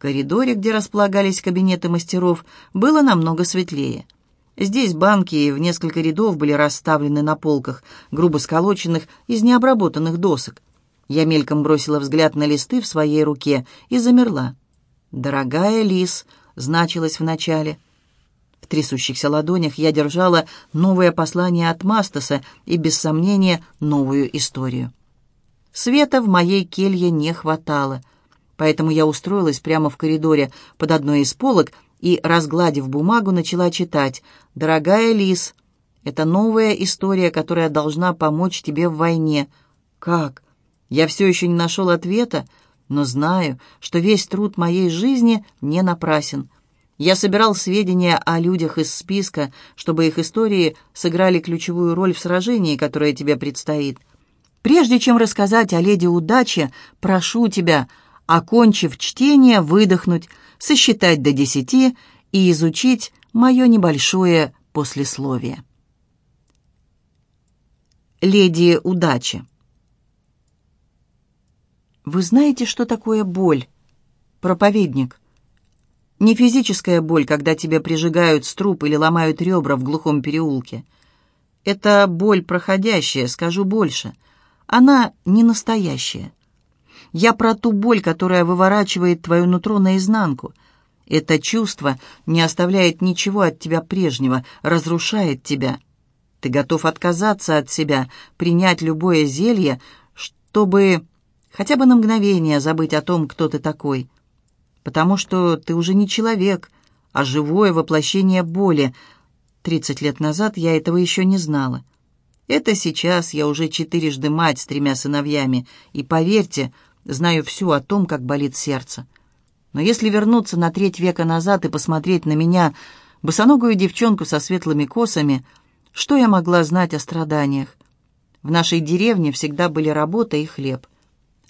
коридоре, где располагались кабинеты мастеров, было намного светлее. Здесь банки в несколько рядов были расставлены на полках, грубо сколоченных из необработанных досок. Я мельком бросила взгляд на листы в своей руке и замерла. «Дорогая Лис», — значилось в начале. В трясущихся ладонях я держала новое послание от Мастаса и, без сомнения, новую историю. Света в моей келье не хватало, поэтому я устроилась прямо в коридоре под одной из полок и, разгладив бумагу, начала читать. «Дорогая Лис, это новая история, которая должна помочь тебе в войне». «Как?» Я все еще не нашел ответа, но знаю, что весь труд моей жизни не напрасен. Я собирал сведения о людях из списка, чтобы их истории сыграли ключевую роль в сражении, которое тебе предстоит. Прежде чем рассказать о леди удачи, прошу тебя, окончив чтение, выдохнуть, сосчитать до десяти и изучить мое небольшое послесловие. Леди удачи. Вы знаете, что такое боль? Проповедник. Не физическая боль, когда тебя прижигают струп или ломают ребра в глухом переулке. Это боль проходящая, скажу больше. Она не настоящая. Я про ту боль, которая выворачивает твое нутро наизнанку. Это чувство не оставляет ничего от тебя прежнего, разрушает тебя. Ты готов отказаться от себя, принять любое зелье, чтобы хотя бы на мгновение забыть о том, кто ты такой. Потому что ты уже не человек, а живое воплощение боли. Тридцать лет назад я этого еще не знала. Это сейчас я уже четырежды мать с тремя сыновьями, и, поверьте, знаю все о том, как болит сердце. Но если вернуться на треть века назад и посмотреть на меня, босоногую девчонку со светлыми косами, что я могла знать о страданиях? В нашей деревне всегда были работа и хлеб.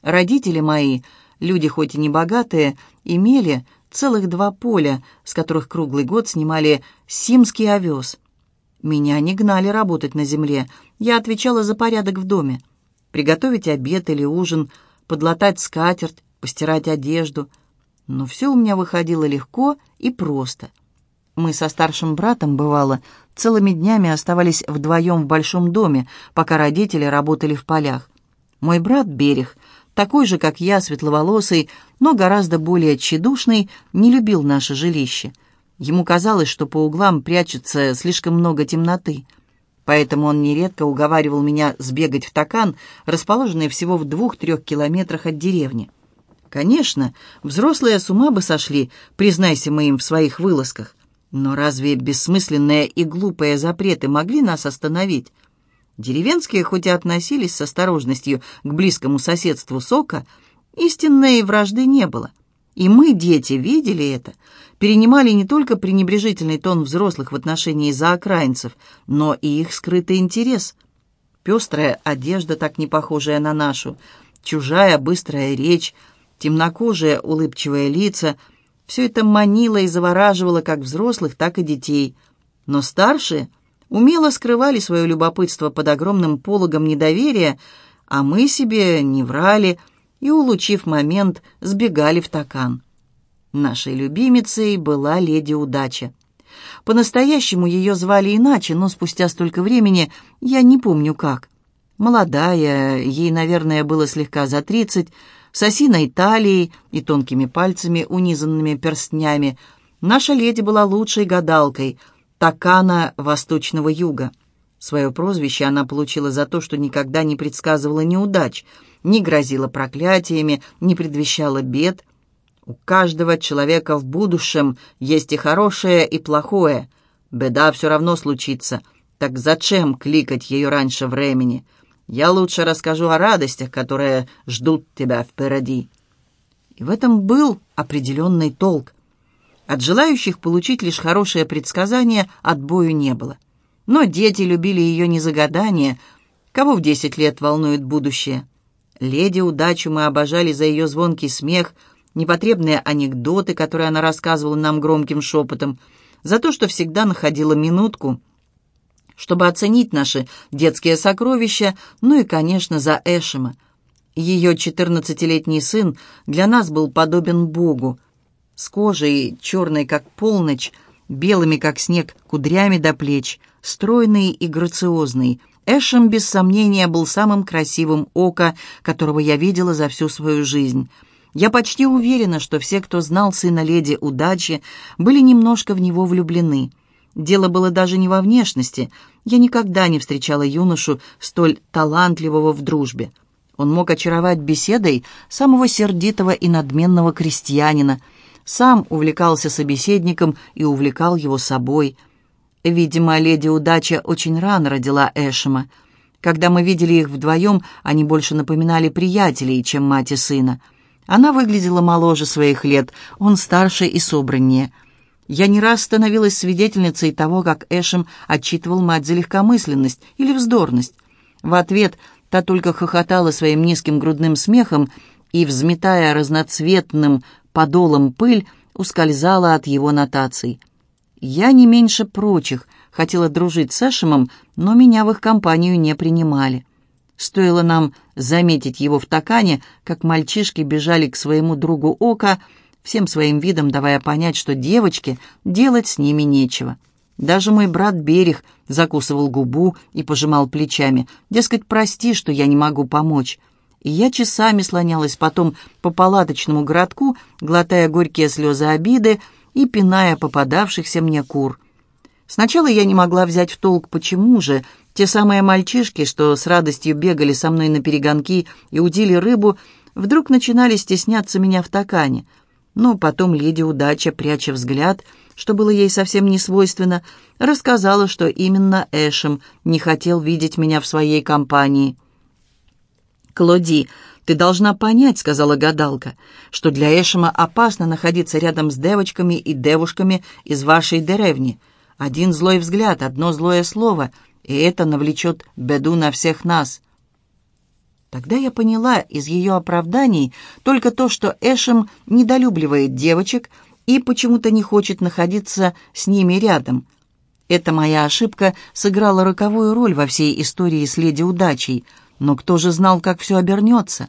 Родители мои, люди хоть и не богатые, имели целых два поля, с которых круглый год снимали симский овес. Меня не гнали работать на земле, я отвечала за порядок в доме. Приготовить обед или ужин, подлатать скатерть, постирать одежду. Но все у меня выходило легко и просто. Мы со старшим братом, бывало, целыми днями оставались вдвоем в большом доме, пока родители работали в полях. Мой брат Берег такой же, как я, светловолосый, но гораздо более тщедушный, не любил наше жилище. Ему казалось, что по углам прячется слишком много темноты. Поэтому он нередко уговаривал меня сбегать в Такан, расположенный всего в двух-трех километрах от деревни. Конечно, взрослые с ума бы сошли, признайся мы им в своих вылазках. Но разве бессмысленные и глупые запреты могли нас остановить? Деревенские, хоть и относились с осторожностью к близкому соседству сока, истинной вражды не было. И мы, дети, видели это, перенимали не только пренебрежительный тон взрослых в отношении заокраинцев, но и их скрытый интерес. Пестрая одежда, так не похожая на нашу, чужая быстрая речь, темнокожие улыбчивые лица — все это манило и завораживало как взрослых, так и детей. Но старшие — умело скрывали свое любопытство под огромным пологом недоверия, а мы себе не врали и, улучив момент, сбегали в такан. Нашей любимицей была леди Удача. По-настоящему ее звали иначе, но спустя столько времени я не помню как. Молодая, ей, наверное, было слегка за тридцать, с осиной талией и тонкими пальцами, унизанными перстнями. Наша леди была лучшей гадалкой — Такана Восточного Юга. Свое прозвище она получила за то, что никогда не предсказывала неудач, не грозила проклятиями, не предвещала бед. У каждого человека в будущем есть и хорошее, и плохое. Беда все равно случится. Так зачем кликать ее раньше времени? Я лучше расскажу о радостях, которые ждут тебя впереди. И в этом был определенный толк. От желающих получить лишь хорошее предсказание отбою не было. Но дети любили ее не за гадание. Кого в десять лет волнует будущее? Леди удачу мы обожали за ее звонкий смех, непотребные анекдоты, которые она рассказывала нам громким шепотом, за то, что всегда находила минутку, чтобы оценить наши детские сокровища, ну и, конечно, за Эшема. Ее четырнадцатилетний сын для нас был подобен Богу — с кожей черной, как полночь, белыми, как снег, кудрями до плеч, стройный и грациозный. Эшем, без сомнения, был самым красивым ока, которого я видела за всю свою жизнь. Я почти уверена, что все, кто знал сына леди удачи, были немножко в него влюблены. Дело было даже не во внешности. Я никогда не встречала юношу столь талантливого в дружбе. Он мог очаровать беседой самого сердитого и надменного крестьянина, сам увлекался собеседником и увлекал его собой. Видимо, леди Удача очень рано родила Эшема. Когда мы видели их вдвоем, они больше напоминали приятелей, чем мать и сына. Она выглядела моложе своих лет, он старше и собраннее. Я не раз становилась свидетельницей того, как Эшем отчитывал мать за легкомысленность или вздорность. В ответ та только хохотала своим низким грудным смехом и, взметая разноцветным подолом пыль, ускользала от его нотаций. Я не меньше прочих хотела дружить с Эшемом, но меня в их компанию не принимали. Стоило нам заметить его в такане, как мальчишки бежали к своему другу Ока, всем своим видом давая понять, что девочке делать с ними нечего. Даже мой брат Берег закусывал губу и пожимал плечами. Дескать, прости, что я не могу помочь. И я часами слонялась потом по палаточному городку, глотая горькие слезы обиды и пиная попадавшихся мне кур. Сначала я не могла взять в толк, почему же, те самые мальчишки, что с радостью бегали со мной на перегонки и удили рыбу, вдруг начинали стесняться меня в такане. Но потом леди Удача, пряча взгляд, что было ей совсем не свойственно, рассказала, что именно Эшем не хотел видеть меня в своей компании. «Клоди, ты должна понять», — сказала гадалка, «что для Эшема опасно находиться рядом с девочками и девушками из вашей деревни. Один злой взгляд, одно злое слово — и это навлечет беду на всех нас. Тогда я поняла из ее оправданий только то, что Эшем недолюбливает девочек и почему-то не хочет находиться с ними рядом. Эта моя ошибка сыграла роковую роль во всей истории с леди удачей, но кто же знал, как все обернется?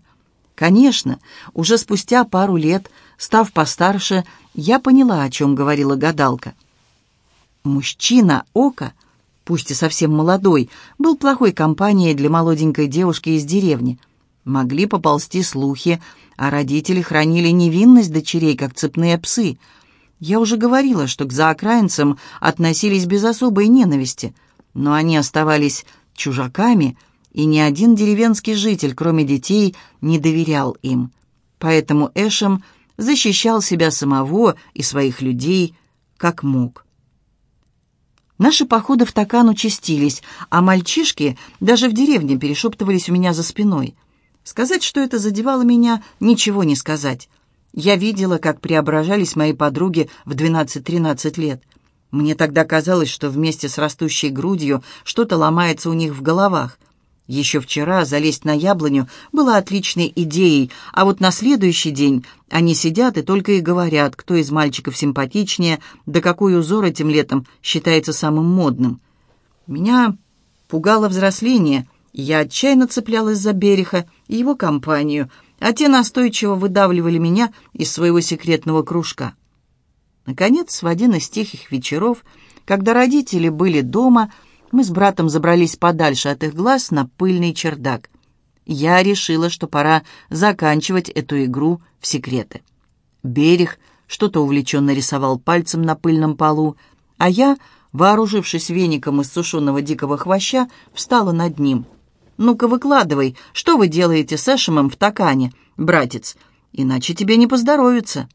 Конечно, уже спустя пару лет, став постарше, я поняла, о чем говорила гадалка. Мужчина Ока — пусть и совсем молодой, был плохой компанией для молоденькой девушки из деревни. Могли поползти слухи, а родители хранили невинность дочерей, как цепные псы. Я уже говорила, что к заокраинцам относились без особой ненависти, но они оставались чужаками, и ни один деревенский житель, кроме детей, не доверял им. Поэтому Эшем защищал себя самого и своих людей как мог. Наши походы в Такан участились, а мальчишки даже в деревне перешептывались у меня за спиной. Сказать, что это задевало меня, ничего не сказать. Я видела, как преображались мои подруги в 12-13 лет. Мне тогда казалось, что вместе с растущей грудью что-то ломается у них в головах — еще вчера залезть на яблоню было отличной идеей, а вот на следующий день они сидят и только и говорят, кто из мальчиков симпатичнее, да какой узор этим летом считается самым модным. Меня пугало взросление, я отчаянно цеплялась за Береха и его компанию, а те настойчиво выдавливали меня из своего секретного кружка. Наконец, в один из тихих вечеров, когда родители были дома, мы с братом забрались подальше от их глаз на пыльный чердак. Я решила, что пора заканчивать эту игру в секреты. Берег что-то увлеченно рисовал пальцем на пыльном полу, а я, вооружившись веником из сушеного дикого хвоща, встала над ним. «Ну-ка, выкладывай, что вы делаете с Эшемом в такане, братец, иначе тебе не поздоровится».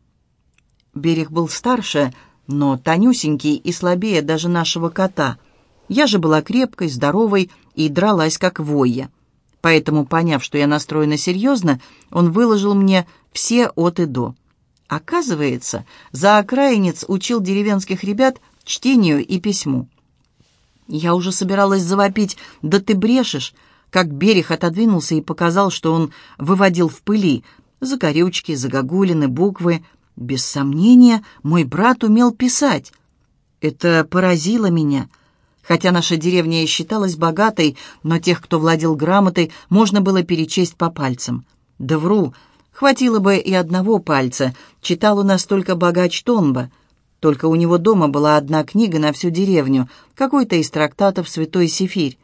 Берег был старше, но тонюсенький и слабее даже нашего кота — я же была крепкой, здоровой и дралась как воя. Поэтому, поняв, что я настроена серьезно, он выложил мне все от и до. Оказывается, заокраинец учил деревенских ребят чтению и письму. Я уже собиралась завопить «Да ты брешешь!», как берег отодвинулся и показал, что он выводил в пыли закорючки, загогулины, буквы. Без сомнения, мой брат умел писать. Это поразило меня — Хотя наша деревня и считалась богатой, но тех, кто владел грамотой, можно было перечесть по пальцам. Да вру, Хватило бы и одного пальца. Читал у нас только богач Тонба. Только у него дома была одна книга на всю деревню, какой-то из трактатов «Святой Сефирь».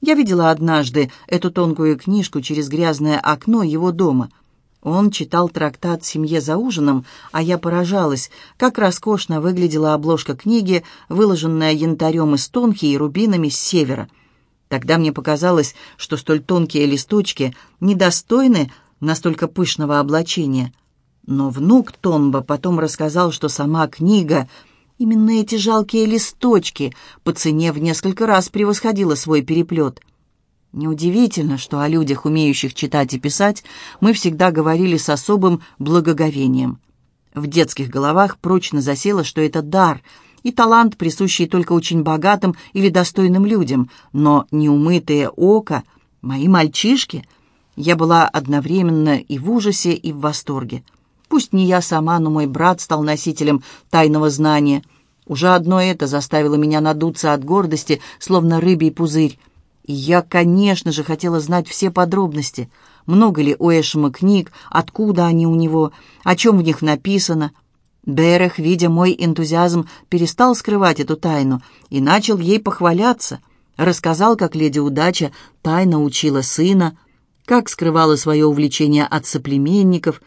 Я видела однажды эту тонкую книжку через грязное окно его дома. Он читал трактат «Семье за ужином», а я поражалась, как роскошно выглядела обложка книги, выложенная янтарем из тонки и рубинами с севера. Тогда мне показалось, что столь тонкие листочки недостойны настолько пышного облачения. Но внук Томба потом рассказал, что сама книга, именно эти жалкие листочки, по цене в несколько раз превосходила свой переплет. Неудивительно, что о людях, умеющих читать и писать, мы всегда говорили с особым благоговением. В детских головах прочно засело, что это дар и талант, присущий только очень богатым или достойным людям, но неумытые око, мои мальчишки, я была одновременно и в ужасе, и в восторге. Пусть не я сама, но мой брат стал носителем тайного знания. Уже одно это заставило меня надуться от гордости, словно рыбий пузырь. Я, конечно же, хотела знать все подробности. Много ли у Эшема книг, откуда они у него, о чем в них написано. Берех, видя мой энтузиазм, перестал скрывать эту тайну и начал ей похваляться. Рассказал, как леди Удача тайно учила сына, как скрывала свое увлечение от соплеменников.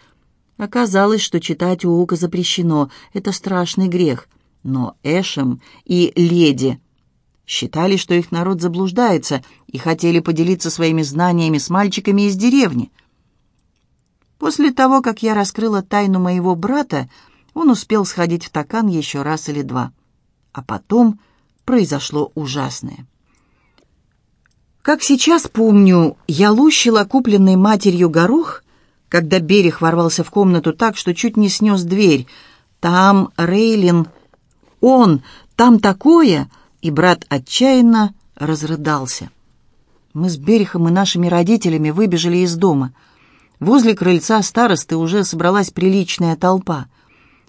Оказалось, что читать у Ука запрещено, это страшный грех. Но Эшем и леди считали, что их народ заблуждается, и хотели поделиться своими знаниями с мальчиками из деревни. После того, как я раскрыла тайну моего брата, он успел сходить в такан еще раз или два. А потом произошло ужасное. Как сейчас помню, я лущила купленный матерью горох, когда берег ворвался в комнату так, что чуть не снес дверь. Там Рейлин... Он! Там такое! И брат отчаянно разрыдался. Мы с Берехом и нашими родителями выбежали из дома. Возле крыльца старосты уже собралась приличная толпа.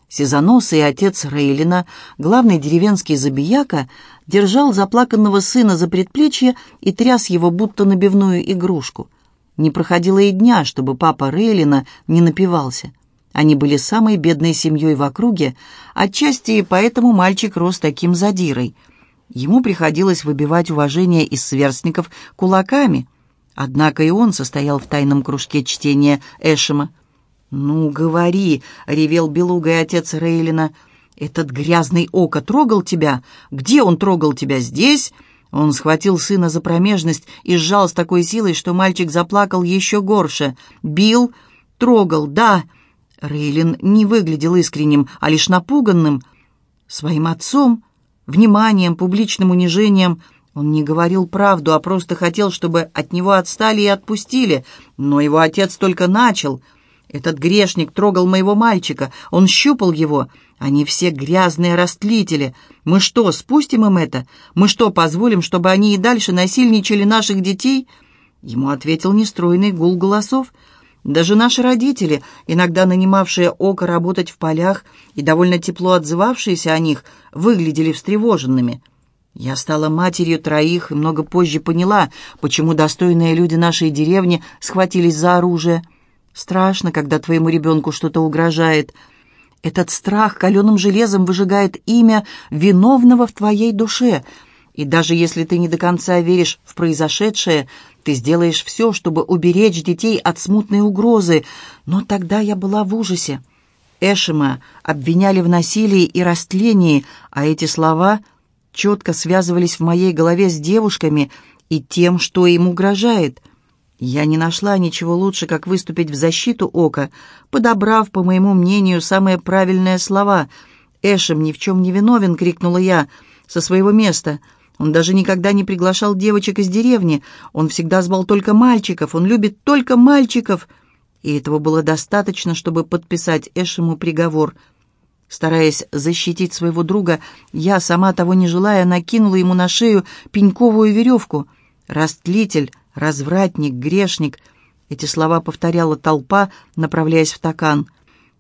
Сезонос и отец Рейлина, главный деревенский забияка, держал заплаканного сына за предплечье и тряс его, будто набивную игрушку. Не проходило и дня, чтобы папа Рейлина не напивался. Они были самой бедной семьей в округе, отчасти поэтому мальчик рос таким задирой — Ему приходилось выбивать уважение из сверстников кулаками. Однако и он состоял в тайном кружке чтения Эшема. «Ну, говори!» — ревел белугой отец Рейлина. «Этот грязный око трогал тебя? Где он трогал тебя? Здесь?» Он схватил сына за промежность и сжал с такой силой, что мальчик заплакал еще горше. «Бил? Трогал, да!» Рейлин не выглядел искренним, а лишь напуганным. «Своим отцом?» Вниманием, публичным унижением. Он не говорил правду, а просто хотел, чтобы от него отстали и отпустили. Но его отец только начал. Этот грешник трогал моего мальчика, он щупал его. Они все грязные растлители. Мы что, спустим им это? Мы что, позволим, чтобы они и дальше насильничали наших детей?» Ему ответил нестройный гул голосов. Даже наши родители, иногда нанимавшие око работать в полях и довольно тепло отзывавшиеся о них, выглядели встревоженными. Я стала матерью троих и много позже поняла, почему достойные люди нашей деревни схватились за оружие. Страшно, когда твоему ребенку что-то угрожает. Этот страх каленым железом выжигает имя виновного в твоей душе. И даже если ты не до конца веришь в произошедшее, ты сделаешь все, чтобы уберечь детей от смутной угрозы. Но тогда я была в ужасе. Эшема обвиняли в насилии и растлении, а эти слова четко связывались в моей голове с девушками и тем, что им угрожает. Я не нашла ничего лучше, как выступить в защиту Ока, подобрав, по моему мнению, самые правильные слова. «Эшем ни в чем не виновен!» — крикнула я со своего места — он даже никогда не приглашал девочек из деревни. Он всегда звал только мальчиков. Он любит только мальчиков. И этого было достаточно, чтобы подписать Эшему приговор. Стараясь защитить своего друга, я, сама того не желая, накинула ему на шею пеньковую веревку. «Растлитель, развратник, грешник». Эти слова повторяла толпа, направляясь в такан.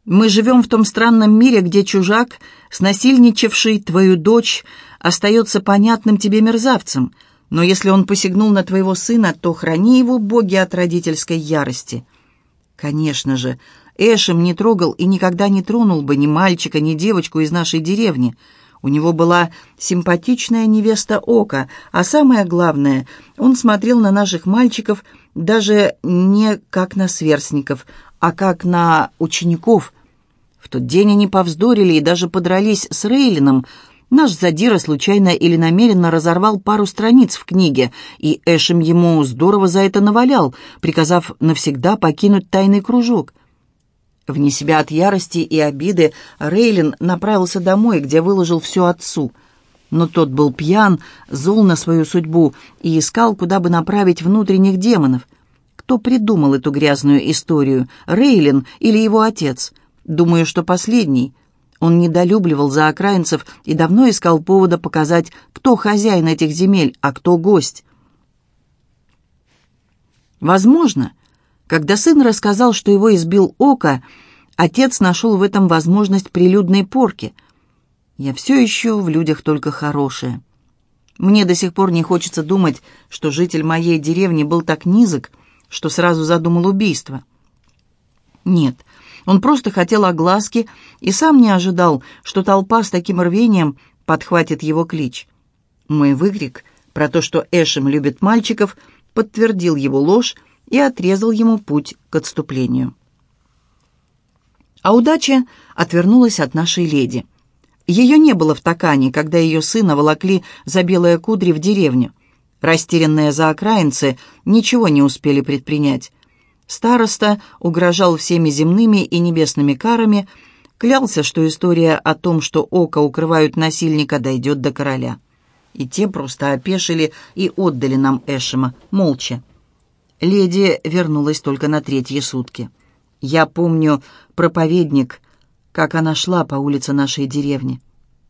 «Мы живем в том странном мире, где чужак, снасильничавший твою дочь, остается понятным тебе мерзавцем, но если он посягнул на твоего сына, то храни его, боги, от родительской ярости». Конечно же, Эшем не трогал и никогда не тронул бы ни мальчика, ни девочку из нашей деревни. У него была симпатичная невеста Ока, а самое главное, он смотрел на наших мальчиков даже не как на сверстников, а как на учеников. В тот день они повздорили и даже подрались с Рейлином. Наш задира случайно или намеренно разорвал пару страниц в книге, и Эшем ему здорово за это навалял, приказав навсегда покинуть тайный кружок. Вне себя от ярости и обиды Рейлин направился домой, где выложил все отцу. Но тот был пьян, зол на свою судьбу и искал, куда бы направить внутренних демонов. Кто придумал эту грязную историю, Рейлин или его отец? Думаю, что последний. Он недолюбливал заокраинцев и давно искал повода показать, кто хозяин этих земель, а кто гость. Возможно, когда сын рассказал, что его избил Ока, отец нашел в этом возможность прилюдной порки. Я все ищу в людях только хорошее. Мне до сих пор не хочется думать, что житель моей деревни был так низок, что сразу задумал убийство. Нет, он просто хотел огласки и сам не ожидал, что толпа с таким рвением подхватит его клич. Мой выкрик про то, что Эшем любит мальчиков, подтвердил его ложь, и отрезал ему путь к отступлению. А удача отвернулась от нашей леди. Ее не было в Такане, когда ее сына волокли за белые кудри в деревню. Растерянные заокраинцы ничего не успели предпринять. Староста угрожал всеми земными и небесными карами, клялся, что история о том, что око укрывают насильника, дойдет до короля. И те просто опешили и отдали нам Эшема, молча. Леди вернулась только на третьи сутки. Я помню проповедник, как она шла по улице нашей деревни.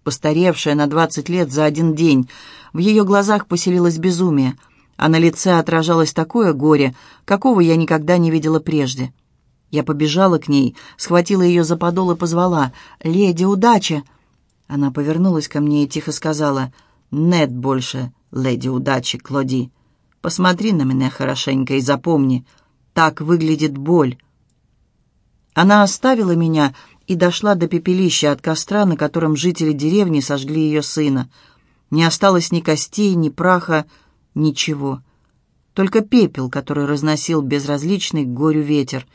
Постаревшая на двадцать лет за один день, в ее глазах поселилось безумие, а на лице отражалось такое горе, какого я никогда не видела прежде. Я побежала к ней, схватила ее за подол и позвала «Леди, удача!» Она повернулась ко мне и тихо сказала «Нет больше, леди удачи, Клоди». Посмотри на меня хорошенько и запомни, так выглядит боль. Она оставила меня и дошла до пепелища от костра, на котором жители деревни сожгли ее сына. Не осталось ни костей, ни праха, ничего. Только пепел, который разносил безразличный к горю ветер.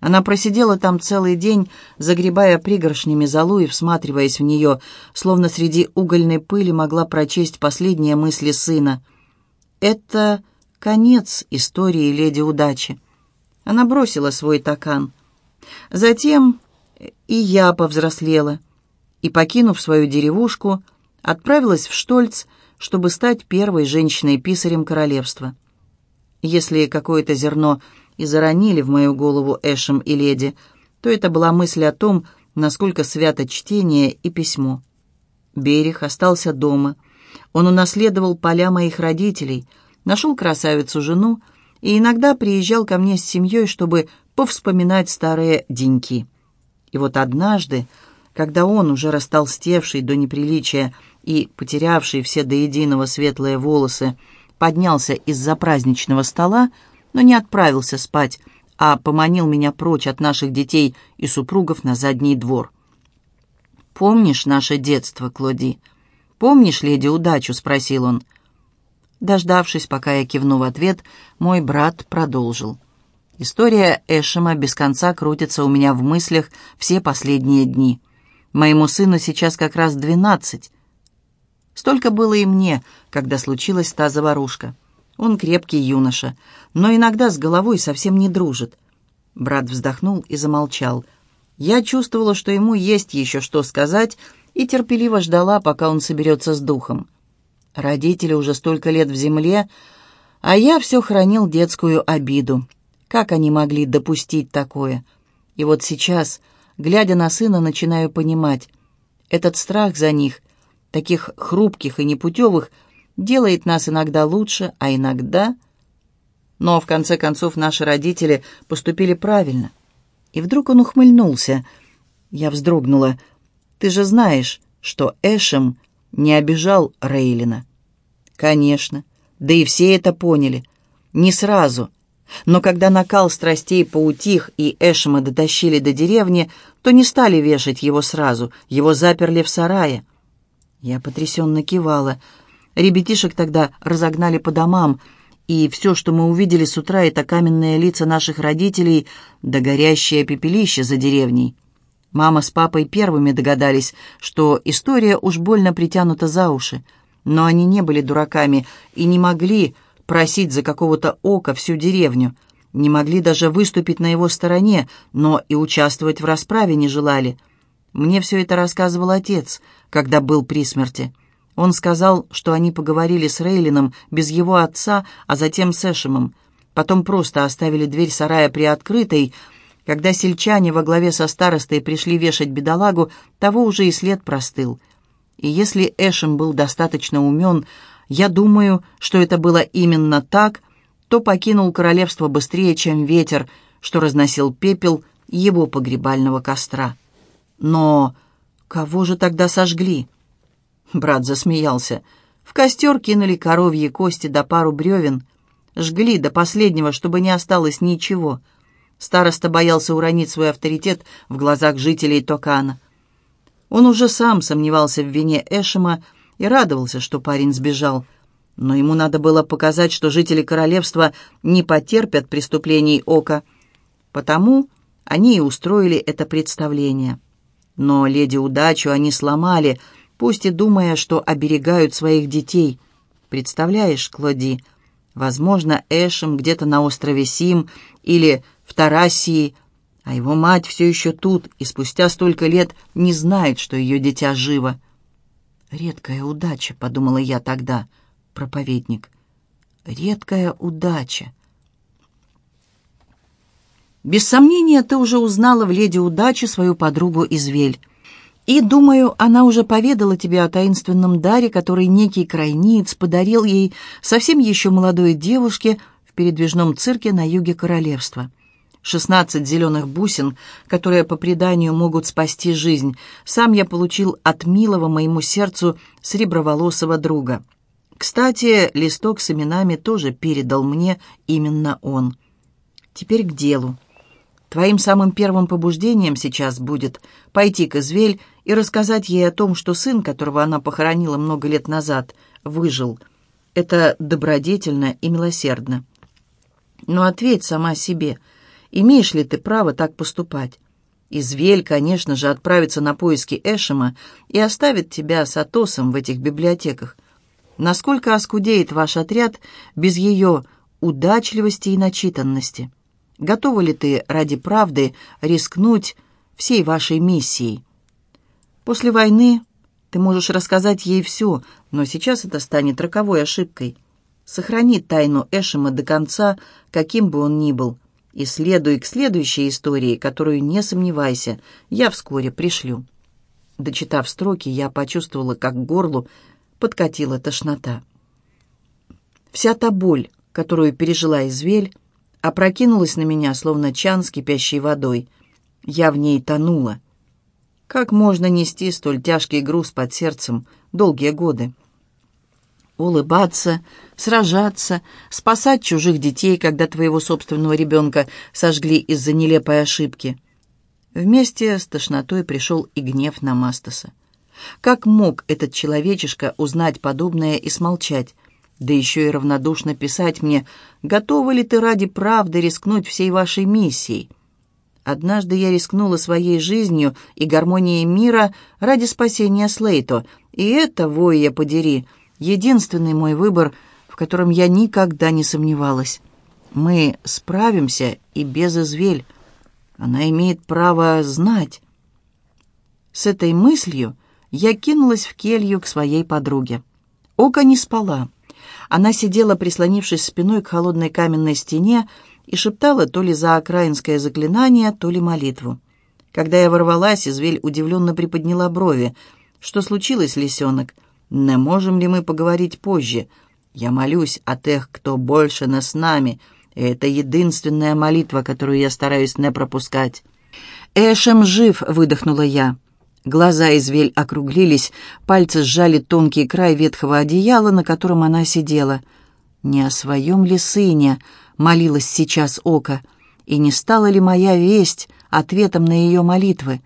Она просидела там целый день, загребая пригоршнями золу и всматриваясь в нее, словно среди угольной пыли могла прочесть последние мысли сына — это конец истории леди удачи. Она бросила свой токан. Затем и я повзрослела, и, покинув свою деревушку, отправилась в Штольц, чтобы стать первой женщиной-писарем королевства. Если какое-то зерно и заронили в мою голову Эшем и леди, то это была мысль о том, насколько свято чтение и письмо. Берег остался дома — он унаследовал поля моих родителей, нашел красавицу-жену и иногда приезжал ко мне с семьей, чтобы повспоминать старые деньки. И вот однажды, когда он, уже растолстевший до неприличия и потерявший все до единого светлые волосы, поднялся из-за праздничного стола, но не отправился спать, а поманил меня прочь от наших детей и супругов на задний двор. «Помнишь наше детство, Клоди?» «Помнишь, леди, удачу?» — спросил он. Дождавшись, пока я кивну в ответ, мой брат продолжил. История Эшема без конца крутится у меня в мыслях все последние дни. Моему сыну сейчас как раз двенадцать. Столько было и мне, когда случилась та заварушка. Он крепкий юноша, но иногда с головой совсем не дружит. Брат вздохнул и замолчал. Я чувствовала, что ему есть еще что сказать, и терпеливо ждала, пока он соберется с духом. Родители уже столько лет в земле, а я все хранил детскую обиду. Как они могли допустить такое? И вот сейчас, глядя на сына, начинаю понимать. Этот страх за них, таких хрупких и непутевых, делает нас иногда лучше, а иногда... Но, в конце концов, наши родители поступили правильно. И вдруг он ухмыльнулся. Я вздрогнула — ты же знаешь, что Эшем не обижал Рейлина. Конечно, да и все это поняли. Не сразу, Но когда накал страстей поутих и Эшема дотащили до деревни, то не стали вешать его сразу, его заперли в сарае. Я потрясенно кивала. Ребятишек тогда разогнали по домам, и все, что мы увидели с утра, это каменные лица наших родителей да горящее пепелище за деревней. Мама с папой первыми догадались, что история уж больно притянута за уши, но они не были дураками и не могли просить за какого-то ока всю деревню, не могли даже выступить на его стороне, но и участвовать в расправе не желали. Мне все это рассказывал отец, когда был при смерти. Он сказал, что они поговорили с Рейлином без его отца, а затем с Эшемом. Потом просто оставили дверь сарая приоткрытой. Когда сельчане во главе со старостой пришли вешать бедолагу, того уже и след простыл. И если Эшем был достаточно умен, я думаю, что это было именно так, то покинул королевство быстрее, чем ветер, что разносил пепел его погребального костра. Но кого же тогда сожгли? Брат засмеялся. В костер кинули коровьи кости да пару бревен. Жгли до последнего, чтобы не осталось ничего. Староста боялся уронить свой авторитет в глазах жителей Токана. Он уже сам сомневался в вине Эшема и радовался, что парень сбежал. Но ему надо было показать, что жители королевства не потерпят преступлений Ока. Потому они и устроили это представление. Но леди удачу они сломали, пусть и думая, что оберегают своих детей. Представляешь, Клоди, возможно, Эшем где-то на острове Сим или в Тарасии, а его мать все еще тут и спустя столько лет не знает, что ее дитя живо. «Редкая удача», — подумала я тогда, проповедник. «Редкая удача». Без сомнения, ты уже узнала в «Леди удачи» свою подругу Извель. И, думаю, она уже поведала тебе о таинственном даре, который некий крайниц подарил ей совсем еще молодой девушке в передвижном цирке на юге королевства. Шестнадцать зеленых бусин, которые по преданию могут спасти жизнь, сам я получил от милого моему сердцу среброволосого друга. Кстати, листок с именами тоже передал мне именно он. Теперь к делу. Твоим самым первым побуждением сейчас будет пойти к Извель и рассказать ей о том, что сын, которого она похоронила много лет назад, выжил. Это добродетельно и милосердно. Но ответь сама себе — Имеешь ли ты право так поступать? Извель, конечно же, отправится на поиски Эшема и оставит тебя с Атосом в этих библиотеках. Насколько оскудеет ваш отряд без ее удачливости и начитанности? Готова ли ты ради правды рискнуть всей вашей миссией? После войны ты можешь рассказать ей все, но сейчас это станет роковой ошибкой. Сохрани тайну Эшема до конца, каким бы он ни был и следуй к следующей истории, которую, не сомневайся, я вскоре пришлю». Дочитав строки, я почувствовала, как к горлу подкатила тошнота. Вся та боль, которую пережила извель, опрокинулась на меня, словно чан с кипящей водой. Я в ней тонула. Как можно нести столь тяжкий груз под сердцем долгие годы? улыбаться, сражаться, спасать чужих детей, когда твоего собственного ребенка сожгли из-за нелепой ошибки. Вместе с тошнотой пришел и гнев на Мастаса. Как мог этот человечишка узнать подобное и смолчать, да еще и равнодушно писать мне, готовы ли ты ради правды рискнуть всей вашей миссией? Однажды я рискнула своей жизнью и гармонией мира ради спасения Слейто, и это, воя подери, — Единственный мой выбор, в котором я никогда не сомневалась. Мы справимся и без извель. Она имеет право знать. С этой мыслью я кинулась в келью к своей подруге. Ока не спала. Она сидела, прислонившись спиной к холодной каменной стене, и шептала то ли за окраинское заклинание, то ли молитву. Когда я ворвалась, Извель удивленно приподняла брови. «Что случилось, лисенок?» Не можем ли мы поговорить позже? Я молюсь о тех, кто больше нас с нами. И это единственная молитва, которую я стараюсь не пропускать. «Эшем жив!» — выдохнула я. Глаза извель округлились, пальцы сжали тонкий край ветхого одеяла, на котором она сидела. Не о своем ли сыне — молилась сейчас Ока, — «и не стала ли моя весть ответом на ее молитвы?»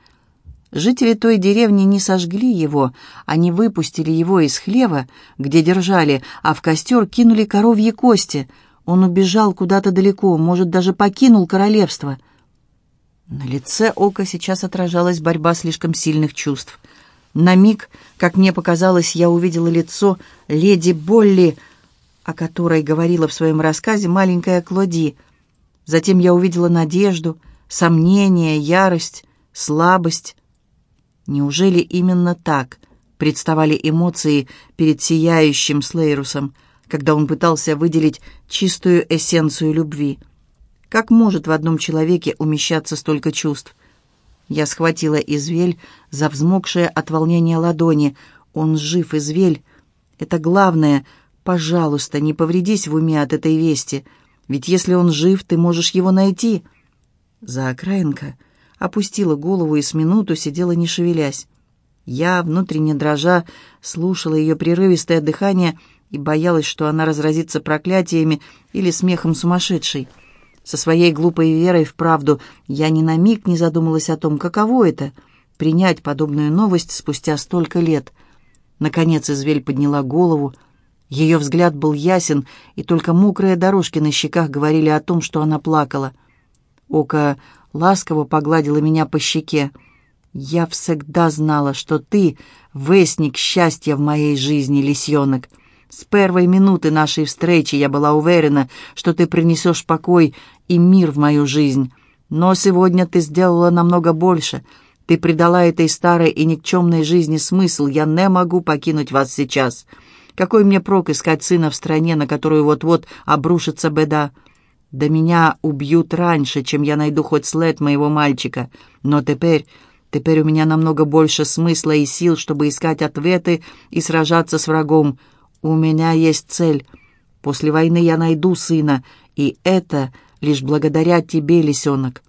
Жители той деревни не сожгли его, они выпустили его из хлева, где держали, а в костер кинули коровьи кости. Он убежал куда-то далеко, может, даже покинул королевство. На лице Ока сейчас отражалась борьба слишком сильных чувств. На миг, как мне показалось, я увидела лицо леди Болли, о которой говорила в своем рассказе маленькая Клоди. Затем я увидела надежду, сомнение, ярость, слабость, Неужели именно так представали эмоции перед сияющим Слейрусом, когда он пытался выделить чистую эссенцию любви? Как может в одном человеке умещаться столько чувств? Я схватила Извель за взмокшее от волнения ладони. Он жив, Извель. Это главное. Пожалуйста, не повредись в уме от этой вести. Ведь если он жив, ты можешь его найти. Заокраинка опустила голову и с минуту сидела не шевелясь. Я, внутренне дрожа, слушала ее прерывистое дыхание и боялась, что она разразится проклятиями или смехом сумасшедшей. Со своей глупой верой в правду я ни на миг не задумалась о том, каково это — принять подобную новость спустя столько лет. Наконец Извель подняла голову. Ее взгляд был ясен, и только мокрые дорожки на щеках говорили о том, что она плакала. Око ласково погладила меня по щеке. «Я всегда знала, что ты — вестник счастья в моей жизни, лисенок. С первой минуты нашей встречи я была уверена, что ты принесешь покой и мир в мою жизнь. Но сегодня ты сделала намного больше. Ты придала этой старой и никчемной жизни смысл. Я не могу покинуть вас сейчас. Какой мне прок искать сына в стране, на которую вот-вот обрушится беда?» Да меня убьют раньше, чем я найду хоть след моего мальчика. Но теперь, теперь у меня намного больше смысла и сил, чтобы искать ответы и сражаться с врагом. У меня есть цель. После войны я найду сына, и это лишь благодаря тебе, лисенок».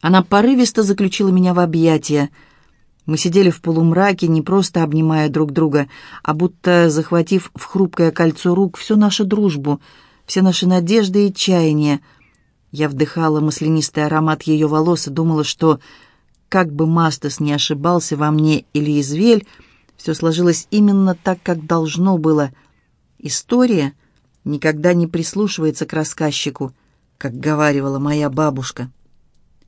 Она порывисто заключила меня в объятия. Мы сидели в полумраке, не просто обнимая друг друга, а будто захватив в хрупкое кольцо рук всю нашу дружбу — все наши надежды и чаяния. Я вдыхала маслянистый аромат ее волос и думала, что, как бы Мастас не ошибался во мне или извель, все сложилось именно так, как должно было. История никогда не прислушивается к рассказчику, как говаривала моя бабушка.